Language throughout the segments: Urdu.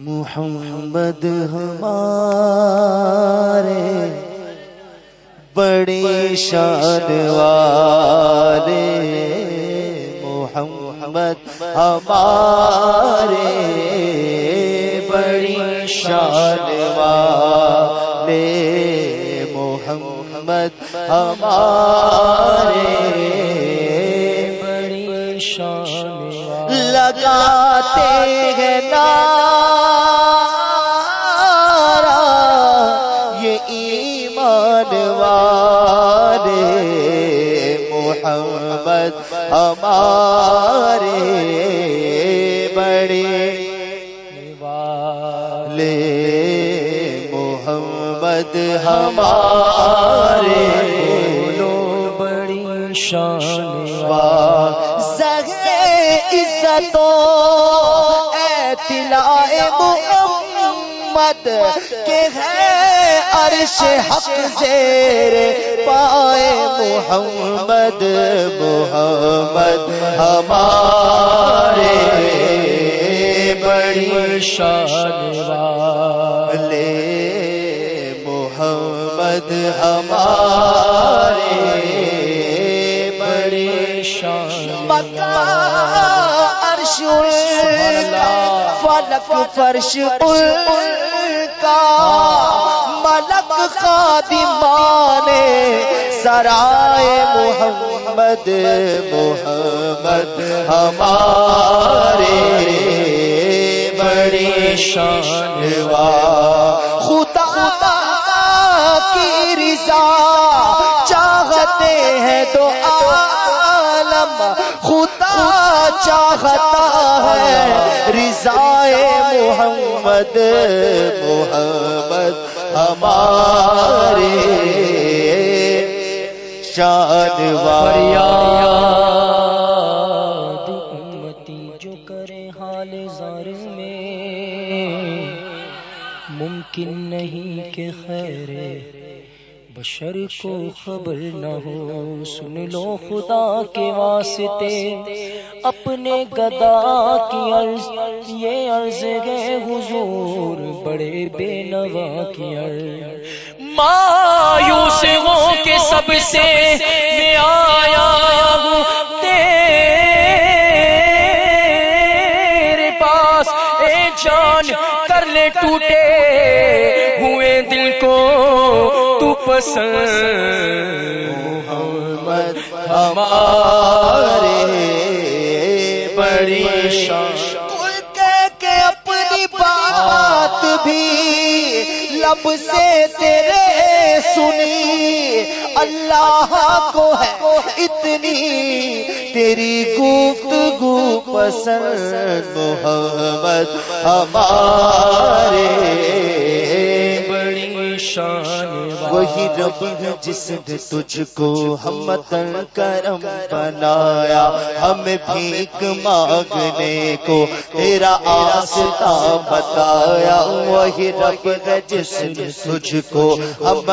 محمد ہمارے بڑی شان والے محمد ہمارے بڑی شان والے محمد ہمارے بڑی شان لگاتے ہیں نارا ہمارے بڑے والے محمد ہمارے لو بڑی شان عزتوں اے تلائے محمد کے ہے عرش حق زیر پائے محمد محمد ہمارے بڑی شان والے محمد ہمارے بڑی شان عرش فلک فرش کا۔ ملک خادمان سرائے محمد محمد، ہمارے بڑی شان خدا کی رضا چاہتے ہیں تو عالم۔ خدا چاہتا ہے رضائے محمد۔ محمد محمد ہمارے شان فریاد امتی جو کرے حال زار میں ممکن نہیں کہ بشر کو خبر نہ ہو سن لو خدا کے واسطے۔ اپنے گدا کی عرض یہ عرض گئے حضور۔ بڑے بے نوا کی عرض۔ مایوس ہو کے سب سے۔ میں آیا پسند محمد ہمارے بڑی شان۔ کے اپنی بات بھی لب سے تیرے سنی۔ اللہ کو ہے اتنی تیری گفتگو پسند۔ محمد ہمارے بڑی شان۔ وہی رب ہے جس نے تجھ کو ہم تن کرم بنایا۔ ہم بھیک مانگنے کو تیرا آستا بتایا وہی رب ہے جس نے تجھ کو ہم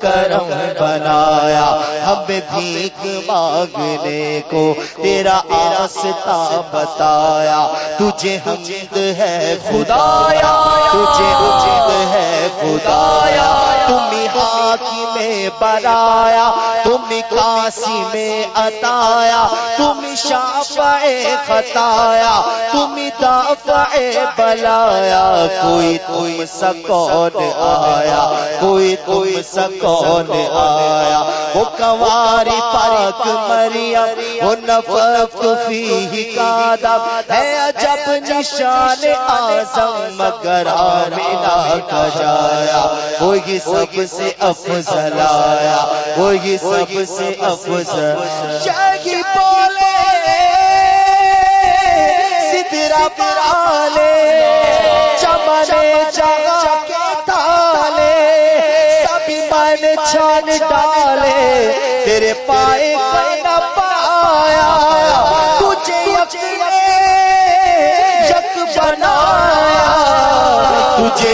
کرم بنایا۔ ہمیں بھیک مانگنے کو تیرا آستا بتایا۔ تجھے حمد ہے خدایا۔ تجھے حمد ہے خدایا۔ تم ہاکی میں برایا تم کاسی میں اتایا تم شافع خطایا تم دافع بلایا۔ کوئی تم سکون آیا، کوئی تم سکون آیا۔ وہ کواری پاک مریم، وہ نفق فیہ کادب ہے عجب نشان آزم مگر آمینہ کا جایا۔ وہی سب سے افضل آیا، وہی سب سے افضل۔ شاہی جی بولے سدرا پرالے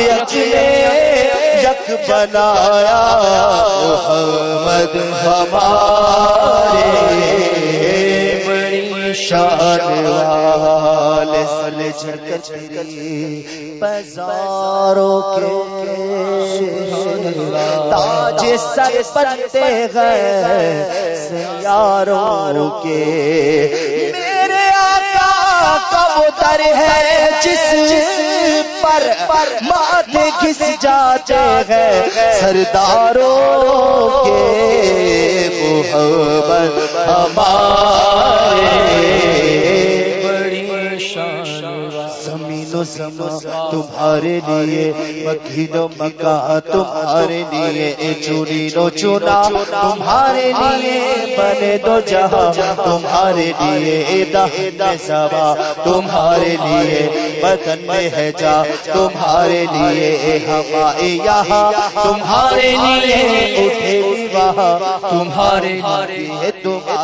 تجھے یقین یک بنایا محمد ہمارے بڑی شان والے سل جھکچری بازاروں کے تاج سر بنتے گئے سیاروں کے کبوتر ہے جس پر مات گھس جاتے ہیں۔ سرداروں کے محبت ہمارے و زمان تمہارے لیے مکین و مکہ تمہارے لیے چونی نو چونا، تمہارے لیے، بنے دو جہاں، تمہارے لیے دہن سبا تمہارے لیے، بدن میں ہے جا، تمہارے لیے ہوا یہاں، تمہارے لیے، اٹھے وہاں، تمہارے لیے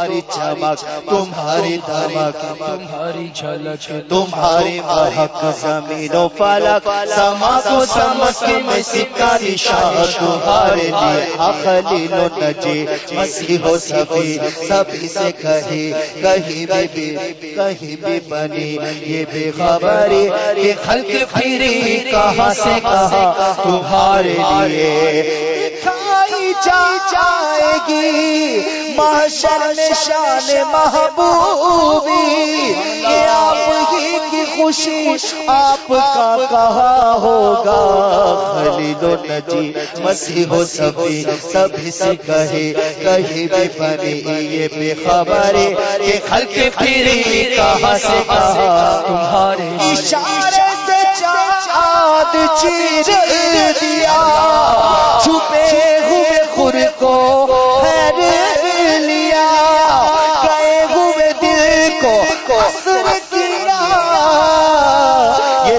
تمہاری چمک تمہاری دمک تمہاری جھلک تمہاری مہک زمین و فلک سما کو سمجھ کے میں سکاری شاہ تمہارے لیے خلیل و نجی مسیح و صفی سبھی سے کہیں کہیں بھی بھی کہیں بھی بنی یہ بے خبری کہ خلق پھری کہاں سے کہاں تمہارے لیے کھائی جا جائے گی محشر میں شان محبوبی یہ آپ ہی کی خوشی آپ کا کہا ہوگا۔ خلید و نجی، مسیح و سبھی سبھی سے کہے، کہیں بھی بنی یہ بے خبری کہ خلق پھری کہاں سے کہا تمہارے اشارے سے چاند چیر دیا، چھپے ہوئے خور کو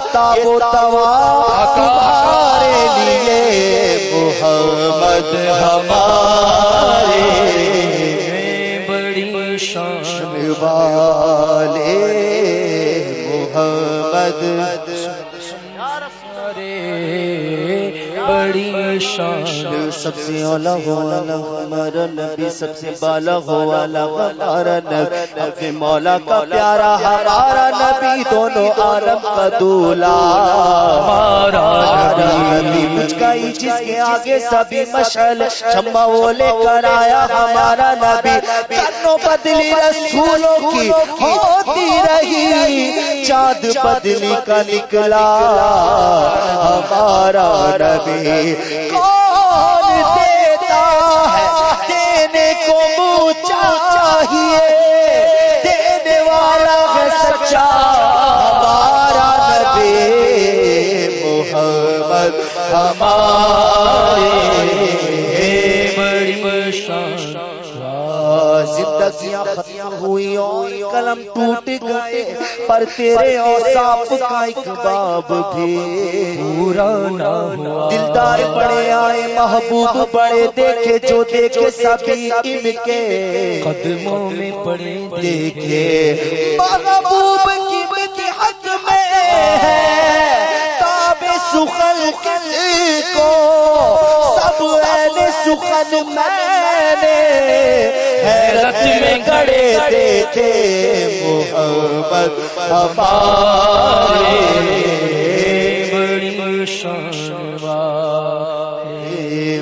یہ تابو توا تمہارے لیے محمد ہمارے بڑی شان والے محمد شان سب سے اولا ہو والا ہمارا نبی سب سے بالا ہو والا ہمارا نبی. مولا کا پیارا ہمارا نبی دونوں عالم کا دولا ہمارا نبی. مجھ کا ہی جس کے آگے سبھی مشعل شمع وہ لے کر آیا ہمارا نبی. کنوں بدلی رسولوں کی ہوتی رہی. چاند بدلی کا نکلا. ہمارا نبی. زندگیاں ختم ہوئی اور قلم ٹوٹ گئے پر تیرے اور ساپ کا ایک باب بھی پورا نہ ہوا دلدار بڑے آئے محبوب بڑے دیکھے جو دیکھے سبھی ان کے قدموں میں پڑے دیکھے محبوب کی حق میں ہے سخن کو؟ سب اہل سخن میں نے حیرت میں گڑے دیکھے محبت ہمارے بڑی شان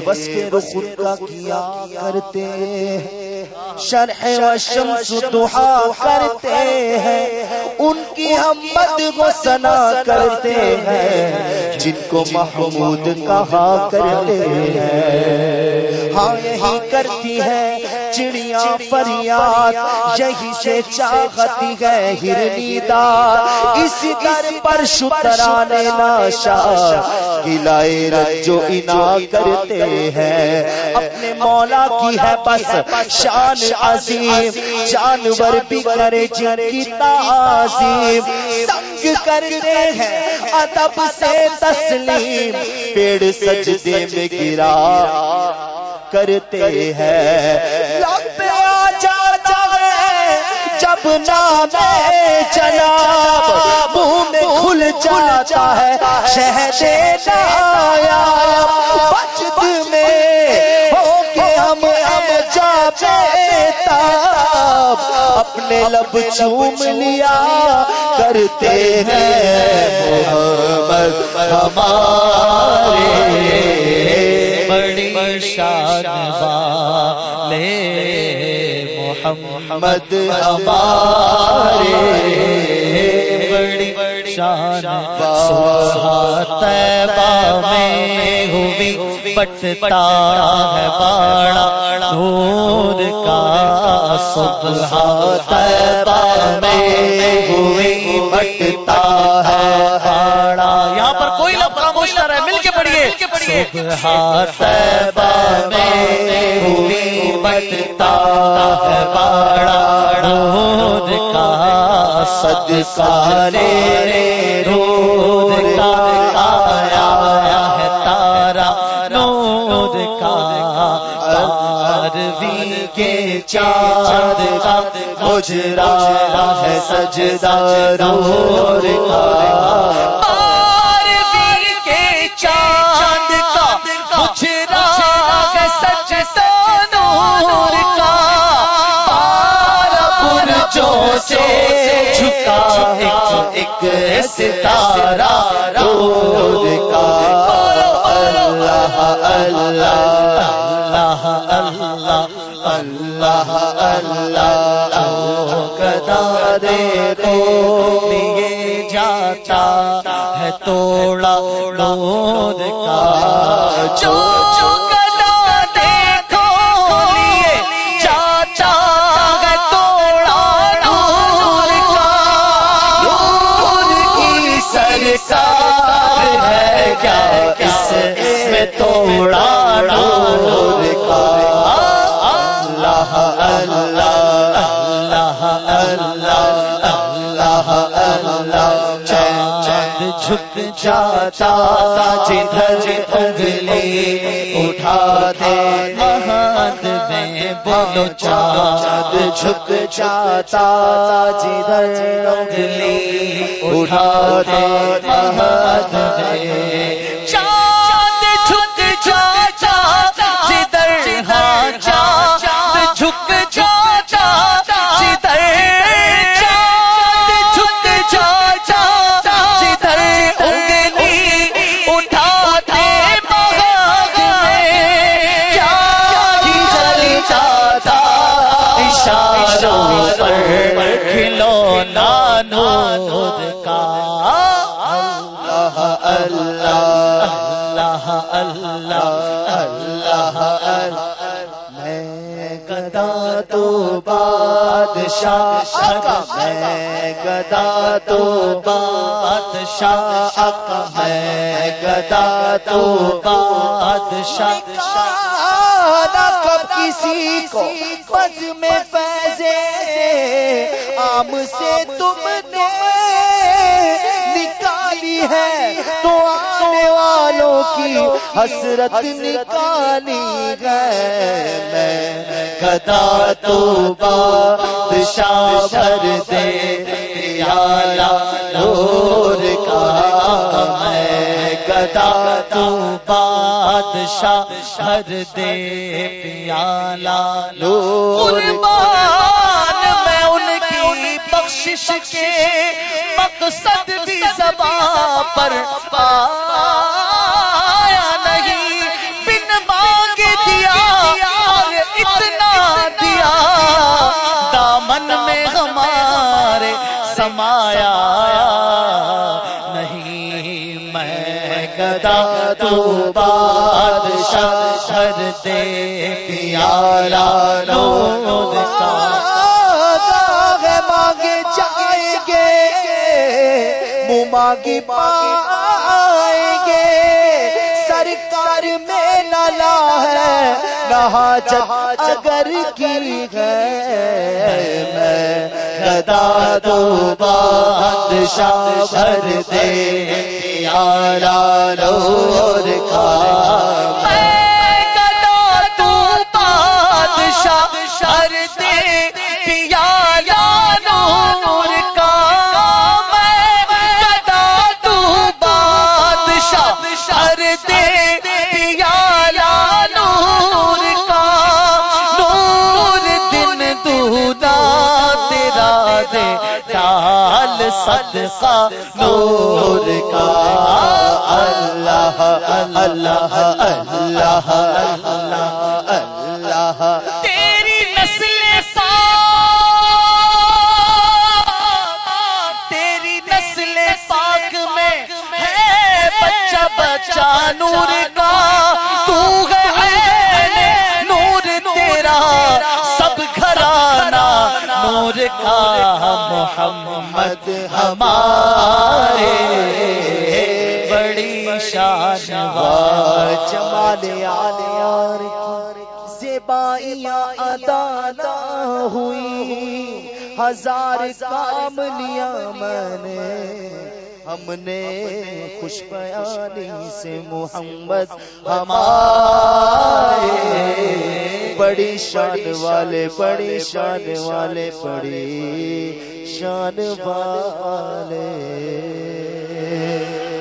بس کے رسول کا کیا کرتے ہیں؟ شرح و شمس دعا کرتے ہیں۔ ان کی ہم مد و سنا کرتے ہیں۔ جن کو محمود کہا کرتے ہیں۔ ہاں یہی کرتی ہے چڑیا فریاد، یہی سے چاہتی ہے ہرنی دار اس در پر شتران ناشا، گلائے رجو انا کرتے ہیں۔ اپنے مولا کی ہے بس شان عظیم، جانور بھی کرے جن کی تعظیم۔ سنگ کرتے ہیں ادب سے تسلیم، پیڑ سجدے میں گرا کرتے ہیں۔ لب آ جاتا ہے جب نام جناب منہ میں کھل جاتا ہے، شہد آیا بچت میں اپنے لب چوم لیا کرتے ہیں محمد ہمارے بڑی شان والے محمد ہمارے شان میں ہوئی بٹتا ہے باڑا۔ دودھ کا صبح طیبہ میں ہوئی یہاں پر خاموش نہ رہے مل کے پڑھیے۔ صبح ہوئی بٹتا ہے باڑا دودھ کا سد سارے دودھ کا آیا ہے تارا نود کا تاروی کے چاند کا گجرا ہے سجدہ رور کا ستارہ رور کا اللہ اللہ اللہ اللہ اللہ اللہ گدا دے تو لیے جاتا ہے توڑا لود کا جو اس میں توڑا نور کا۔ اللہ اللہ اللہ اللہ اللہ اللہ چاند جھک جاتا جدھر انگلی اٹھا دے۔ مہد میں بولو چاند جھک جاتا جدھر انگلی اٹھا دے۔ مہد میں بادشاہ میں گدا تو بادشاہ میں گدا تو بادشاہ کب کسی کو پد میں فیضے آم سے تم نے نکالی ہے تو آنے والوں کی حسرت نکالی ہے میں۔ گدا تو بادشاہ بھر دے پیالہ نور کا میں گدا تو بادشاہ بھر دے پیالہ نور میں ان کی بخشش کے مقصد بھی زباں پر پایا سمایا نہیں، میں گدا تو بادشاہ ہر دے پیارا لوگ کا مانگے جائیں گے، منہ مانگی پائیں گے، سرکار میں نالا ہے نہا جہاں اگر کی ہے، میں گدا دو بادشاہ بھر دے پیارا لور صدقہ نور کا اللہ اللہ اللہ اللہ نور کا محمد ہمارے بڑی شان جمال یار زیبائیاں ادا ہوئی، ہزار کام لیا میں نے ہم نے خوش بیانی سے محمد ہمارے بڑی شان والے، بڑی شان والے، بڑی شان والے۔